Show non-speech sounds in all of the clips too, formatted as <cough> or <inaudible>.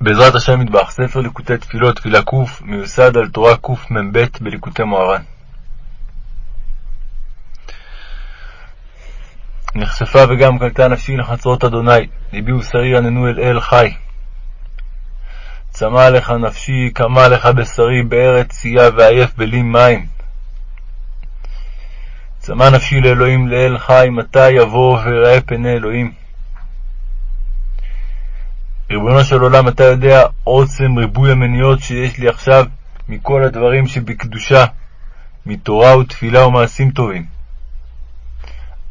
בעזרת השם מטבח, ספר ליקוטי תפילות, תפילה ק, מיוסד על תורה קמ"ב בליקוטי מוהר"ן. נחשפה וגם קלטה נפשי לחצרות אדוני, ליבי ושרי עננו אל אל חי. צמא לך נפשי, קמה לך בשרי, בארץ צייה ועייף בלי מים. צמא נפשי לאלוהים לאל חי, מתי יבוא ויראה פני אלוהים. ריבונו של עולם, אתה יודע עוצם ריבוי המניות שיש לי עכשיו מכל הדברים שבקדושה, מתורה ותפילה ומעשים טובים,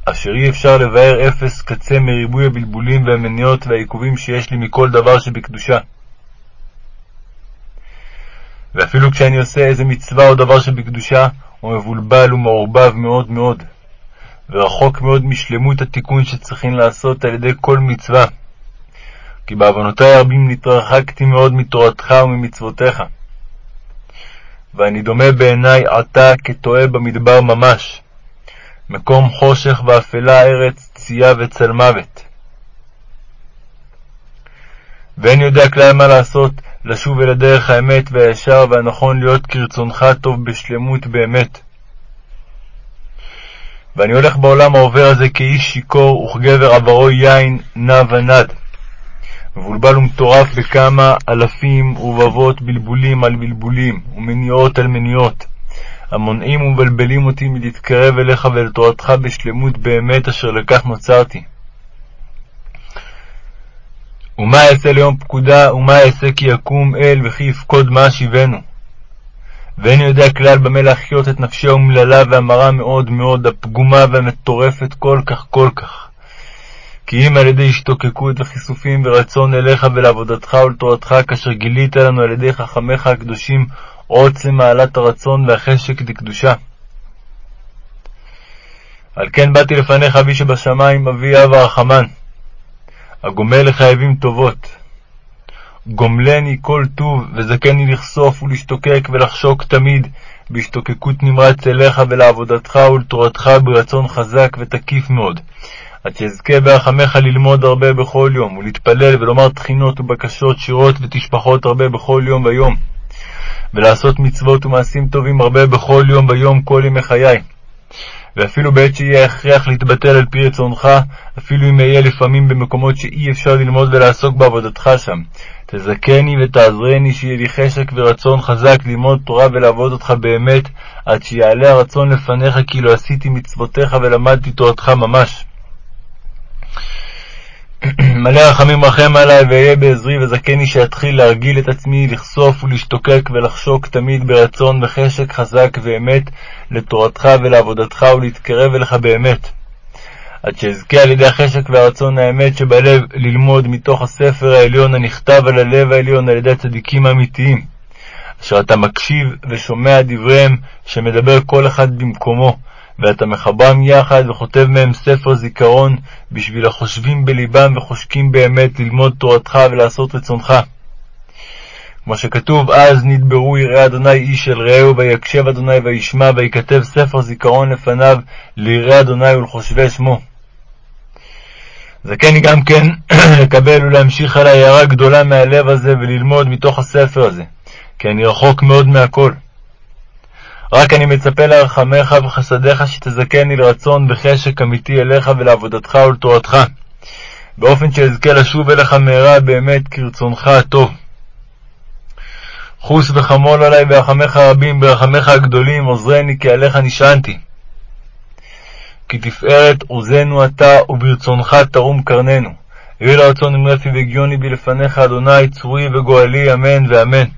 אשר אי אפשר לבאר אפס קצה מריבוי הבלבולים והמניות והעיכובים שיש לי מכל דבר שבקדושה. ואפילו כשאני עושה איזה מצווה או דבר שבקדושה, הוא מבולבל ומעורבב מאוד מאוד, ורחוק מאוד משלמות התיקון שצריכים לעשות על ידי כל מצווה. כי בעוונותי הרבים נתרחקתי מאוד מתורתך וממצוותיך. ואני דומה בעיני עתה כטועה במדבר ממש, מקום חושך ואפלה ארץ צייה וצל מוות. ואין יודע כלל מה לעשות, לשוב אל הדרך האמת והישר והנכון להיות כרצונך טוב בשלמות באמת. ואני הולך בעולם העובר הזה כאיש שיכור וכגבר עברו יין נע ונד. מבולבל ומטורף בכמה אלפים ורבבות בלבולים על בלבולים, ומניעות על מניעות, המונעים ומבלבלים אותי מלהתקרב אליך ואל תורתך בשלמות באמת אשר לכך נוצרתי. ומה אעשה ליום פקודה, ומה אעשה כי יקום אל וכי יפקוד מה אשיבנו. ואין יודע כלל במה להחיות את נפשי האומללה והמרה מאוד מאוד, הפגומה והמטורפת כל כך כל כך. כי אם על ידי השתוקקות וכיסופים ורצון אליך ולעבודתך ולתורתך, כאשר גילית לנו על ידי חכמיך הקדושים עוצם מעלת הרצון והחשק לקדושה. על כן באתי לפניך, אבי שבשמיים, אבי אב הרחמן, הגומל לחייבים טובות. גומלני כל טוב, וזכני לכסוף ולהשתוקק ולחשוק תמיד, בהשתוקקות נמרץ אליך ולעבודתך ולתורתך ברצון חזק ותקיף מאוד, עד שאזכה ברחמך ללמוד הרבה בכל יום, ולהתפלל ולומר תחינות ובקשות, שירות ותשפחות הרבה בכל יום ויום, ולעשות מצוות ומעשים טובים הרבה בכל יום ויום כל ימי חיי. ואפילו בעת שיהיה הכרח להתבטל על פי רצונך, אפילו אם אהיה לפעמים במקומות שאי אפשר ללמוד ולעסוק בעבודתך שם. תזכני ותעזרני שיהיה לי חשק ורצון חזק ללמוד תורה ולעבוד אותך באמת, עד שיעלה הרצון לפניך כאילו עשיתי מצוותיך ולמדתי תורתך ממש. <clears throat> מלא רחמים רחם עלי, ואהיה בעזרי וזכני שאתחיל להרגיל את עצמי לכסוף ולהשתוקק ולחשוק תמיד ברצון וחשק חזק ואמת לתורתך ולעבודתך ולהתקרב אליך באמת. עד שאזכה על ידי החשק והרצון האמת שבלב ללמוד מתוך הספר העליון הנכתב על הלב העליון על ידי הצדיקים האמיתיים, אשר אתה מקשיב ושומע דבריהם שמדבר כל אחד במקומו, ואתה מחברם יחד וכותב מהם ספר זיכרון בשביל החושבים בלבם וחושקים באמת ללמוד תורתך ולעשות רצונך. כמו שכתוב, אז נדברו יראי אדוני איש אל רעהו, ויקשב אדוני וישמע, ויכתב ספר זיכרון לפניו ליראי אדוני ולחושבי שמו. זכני גם כן <clears throat> לקבל ולהמשיך על העיירה גדולה מהלב הזה וללמוד מתוך הספר הזה, כי אני רחוק מאוד מהכל. רק אני מצפה לרחמך וחסדיך שתזכני לרצון בחשק אמיתי אליך ולעבודתך ולתורתך, באופן שאזכה לשוב אליך מהרה באמת כרצונך הטוב. חוס וחמול עלי ברחמך הרבים, ברחמך הגדולים, עוזרני כי עליך נשענתי. כי תפארת עוזנו אתה, וברצונך תרום קרננו. יהי לרצון עם רפי והגיוני בי לפניך, אדוני, צרוי וגואלי, אמן ואמן.